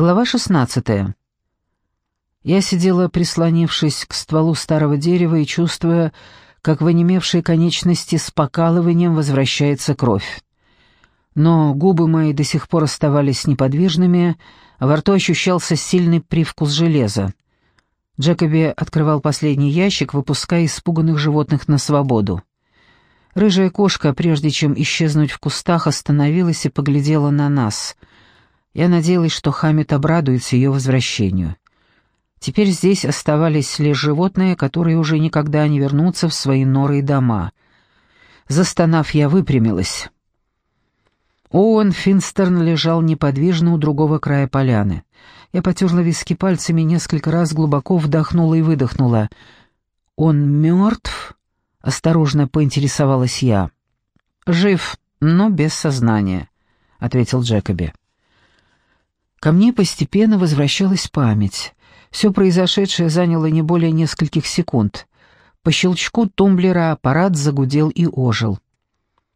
Глава 16. Я сидела, прислонившись к стволу старого дерева и чувствуя, как в онемевшей конечности с покалыванием возвращается кровь. Но губы мои до сих пор оставались неподвижными, а во рту ощущался сильный привкус железа. Джекоби открывал последний ящик, выпуская испуганных животных на свободу. Рыжая кошка, прежде чем исчезнуть в кустах, остановилась и поглядела на нас — я надеялась, что Хамид обрадуется ее возвращению. Теперь здесь оставались лишь животные, которые уже никогда не вернутся в свои норы и дома. Застонав, я выпрямилась. Оуэн Финстерн лежал неподвижно у другого края поляны. Я потерла виски пальцами, несколько раз глубоко вдохнула и выдохнула. «Он мертв?» — осторожно поинтересовалась я. «Жив, но без сознания», — ответил Джекоби. Ко мне постепенно возвращалась память. Все произошедшее заняло не более нескольких секунд. По щелчку тумблера аппарат загудел и ожил.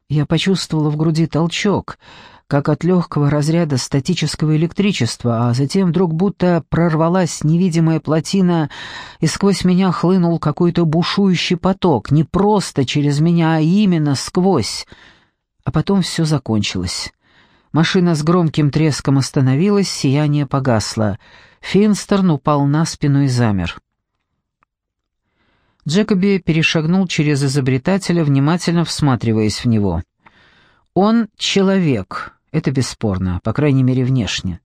Я почувствовала в груди толчок, как от легкого разряда статического электричества, а затем вдруг будто прорвалась невидимая плотина, и сквозь меня хлынул какой-то бушующий поток, не просто через меня, а именно сквозь. А потом все закончилось. Машина с громким треском остановилась, сияние погасло. Финстерн упал на спину и замер. Джекоби перешагнул через изобретателя, внимательно всматриваясь в него. «Он человек, это бесспорно, по крайней мере внешне.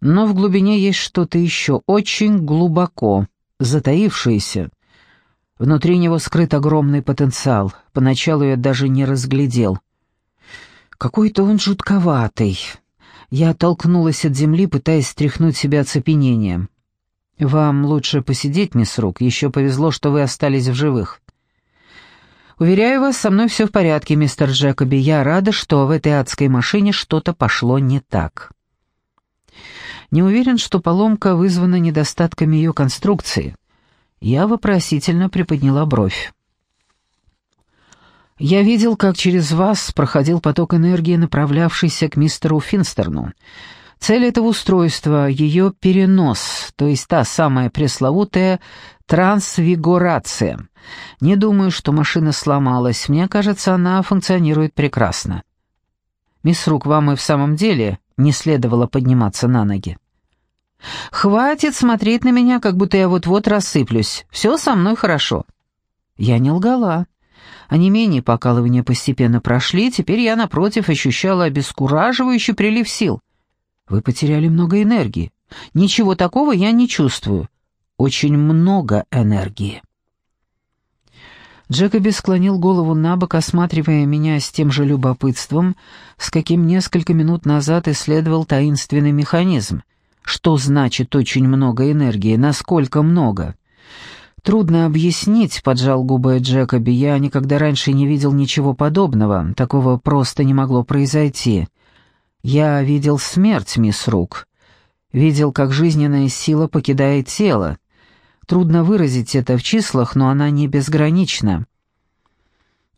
Но в глубине есть что-то еще, очень глубоко, затаившееся. Внутри него скрыт огромный потенциал, поначалу я даже не разглядел». Какой-то он жутковатый. Я оттолкнулась от земли, пытаясь стряхнуть себя оцепенением. «Вам лучше посидеть, мисс Рук. Еще повезло, что вы остались в живых». «Уверяю вас, со мной все в порядке, мистер Джекоби. Я рада, что в этой адской машине что-то пошло не так». Не уверен, что поломка вызвана недостатками ее конструкции. Я вопросительно приподняла бровь. Я видел, как через вас проходил поток энергии, направлявшийся к мистеру Финстерну. Цель этого устройства — ее перенос, то есть та самая пресловутая трансвигорация. Не думаю, что машина сломалась. Мне кажется, она функционирует прекрасно. Мисс Рук, вам и в самом деле не следовало подниматься на ноги. «Хватит смотреть на меня, как будто я вот-вот рассыплюсь. Все со мной хорошо». Я не лгала а не менее покалывания постепенно прошли, теперь я, напротив, ощущала обескураживающий прилив сил. Вы потеряли много энергии. Ничего такого я не чувствую. Очень много энергии. Джекоби склонил голову на бок, осматривая меня с тем же любопытством, с каким несколько минут назад исследовал таинственный механизм. Что значит «очень много энергии»? Насколько много? «Трудно объяснить», — поджал губы Джекоби. «Я никогда раньше не видел ничего подобного. Такого просто не могло произойти. Я видел смерть, мисс Рук. Видел, как жизненная сила покидает тело. Трудно выразить это в числах, но она не безгранична.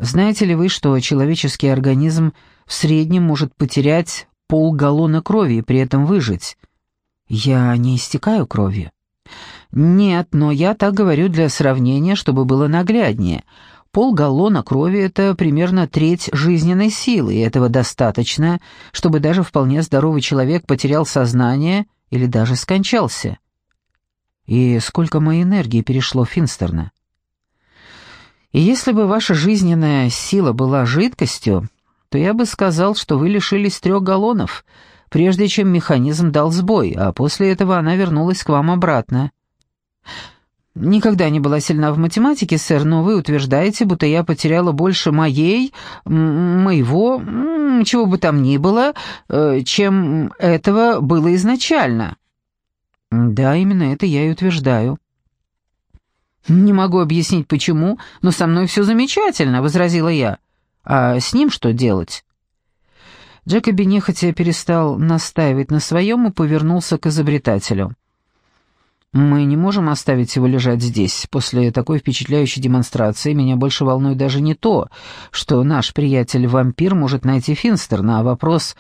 Знаете ли вы, что человеческий организм в среднем может потерять полгаллона крови и при этом выжить? Я не истекаю кровью. «Нет, но я так говорю для сравнения, чтобы было нагляднее. Полгаллона крови — это примерно треть жизненной силы, и этого достаточно, чтобы даже вполне здоровый человек потерял сознание или даже скончался». «И сколько моей энергии перешло Финстерна?» «И если бы ваша жизненная сила была жидкостью, то я бы сказал, что вы лишились трех галлонов, прежде чем механизм дал сбой, а после этого она вернулась к вам обратно». «Никогда не была сильна в математике, сэр, но вы утверждаете, будто я потеряла больше моей, моего, чего бы там ни было, э, чем этого было изначально». «Да, именно это я и утверждаю». «Не могу объяснить, почему, но со мной все замечательно», — возразила я. «А с ним что делать?» Джекоби нехотя перестал настаивать на своем и повернулся к изобретателю. Мы не можем оставить его лежать здесь. После такой впечатляющей демонстрации меня больше волнует даже не то, что наш приятель-вампир может найти Финстерна, а вопрос,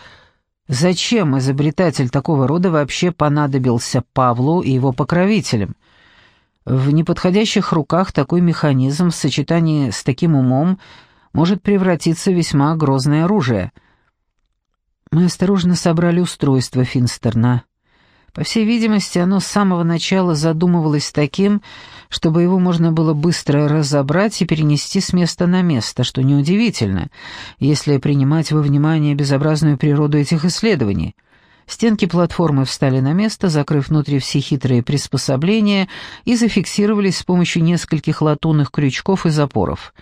Зачем изобретатель такого рода вообще понадобился Павлу и его покровителям? В неподходящих руках такой механизм в сочетании с таким умом может превратиться в весьма грозное оружие. Мы осторожно собрали устройство Финстерна. По всей видимости, оно с самого начала задумывалось таким, чтобы его можно было быстро разобрать и перенести с места на место, что неудивительно, если принимать во внимание безобразную природу этих исследований. Стенки платформы встали на место, закрыв внутри все хитрые приспособления, и зафиксировались с помощью нескольких латунных крючков и запоров.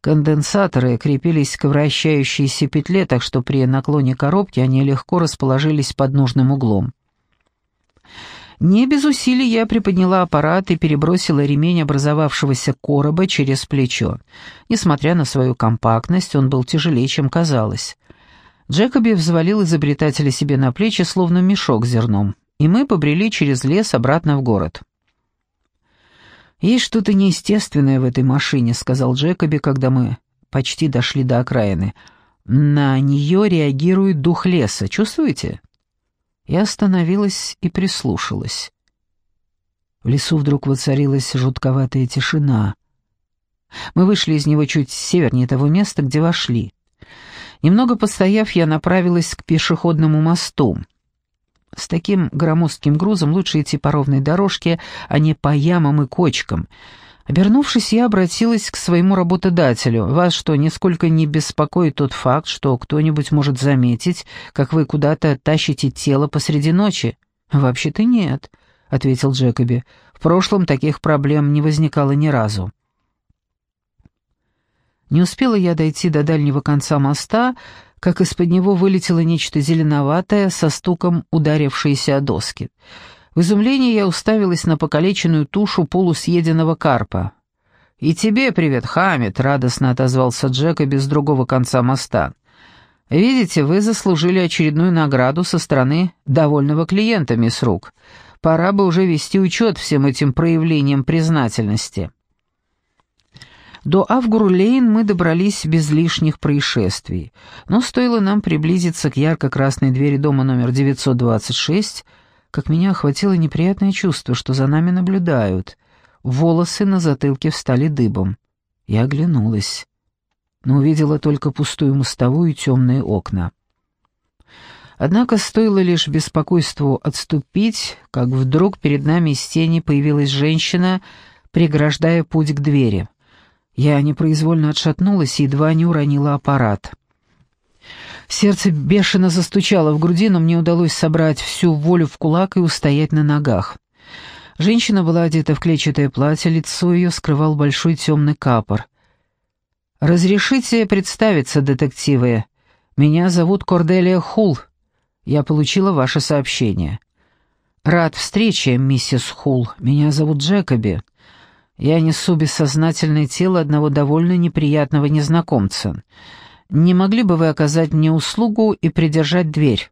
Конденсаторы крепились к вращающейся петле, так что при наклоне коробки они легко расположились под нужным углом. Не без усилий я приподняла аппарат и перебросила ремень образовавшегося короба через плечо. Несмотря на свою компактность, он был тяжелее, чем казалось. Джекоби взвалил изобретателя себе на плечи, словно мешок с зерном, и мы побрели через лес обратно в город. «Есть что-то неестественное в этой машине», — сказал Джекоби, когда мы почти дошли до окраины. «На нее реагирует дух леса. Чувствуете?» Я остановилась и прислушалась. В лесу вдруг воцарилась жутковатая тишина. Мы вышли из него чуть севернее того места, где вошли. Немного постояв, я направилась к пешеходному мосту. С таким громоздким грузом лучше идти по ровной дорожке, а не по ямам и кочкам — Обернувшись, я обратилась к своему работодателю. «Вас что, нисколько не беспокоит тот факт, что кто-нибудь может заметить, как вы куда-то тащите тело посреди ночи?» «Вообще-то нет», — ответил Джекоби. «В прошлом таких проблем не возникало ни разу». Не успела я дойти до дальнего конца моста, как из-под него вылетело нечто зеленоватое, со стуком ударившееся о доски. В изумлении я уставилась на покалеченную тушу полусъеденного карпа. «И тебе привет, Хамид!» — радостно отозвался Джека без другого конца моста. «Видите, вы заслужили очередную награду со стороны довольного клиента, мисс Рук. Пора бы уже вести учет всем этим проявлениям признательности». До Авгур-Лейн мы добрались без лишних происшествий, но стоило нам приблизиться к ярко-красной двери дома номер 926, как меня охватило неприятное чувство, что за нами наблюдают. Волосы на затылке встали дыбом. Я оглянулась, но увидела только пустую мостовую и темные окна. Однако стоило лишь беспокойству отступить, как вдруг перед нами из тени появилась женщина, преграждая путь к двери. Я непроизвольно отшатнулась и едва не уронила аппарат. Сердце бешено застучало в груди, но мне удалось собрать всю волю в кулак и устоять на ногах. Женщина была одета в клетчатое платье, лицо ее скрывал большой темный капор. «Разрешите представиться, детективы. Меня зовут Корделия Хул. Я получила ваше сообщение». «Рад встрече, миссис Хул. Меня зовут Джекоби. Я несу бессознательное тело одного довольно неприятного незнакомца». Не могли бы вы оказать мне услугу и придержать дверь?»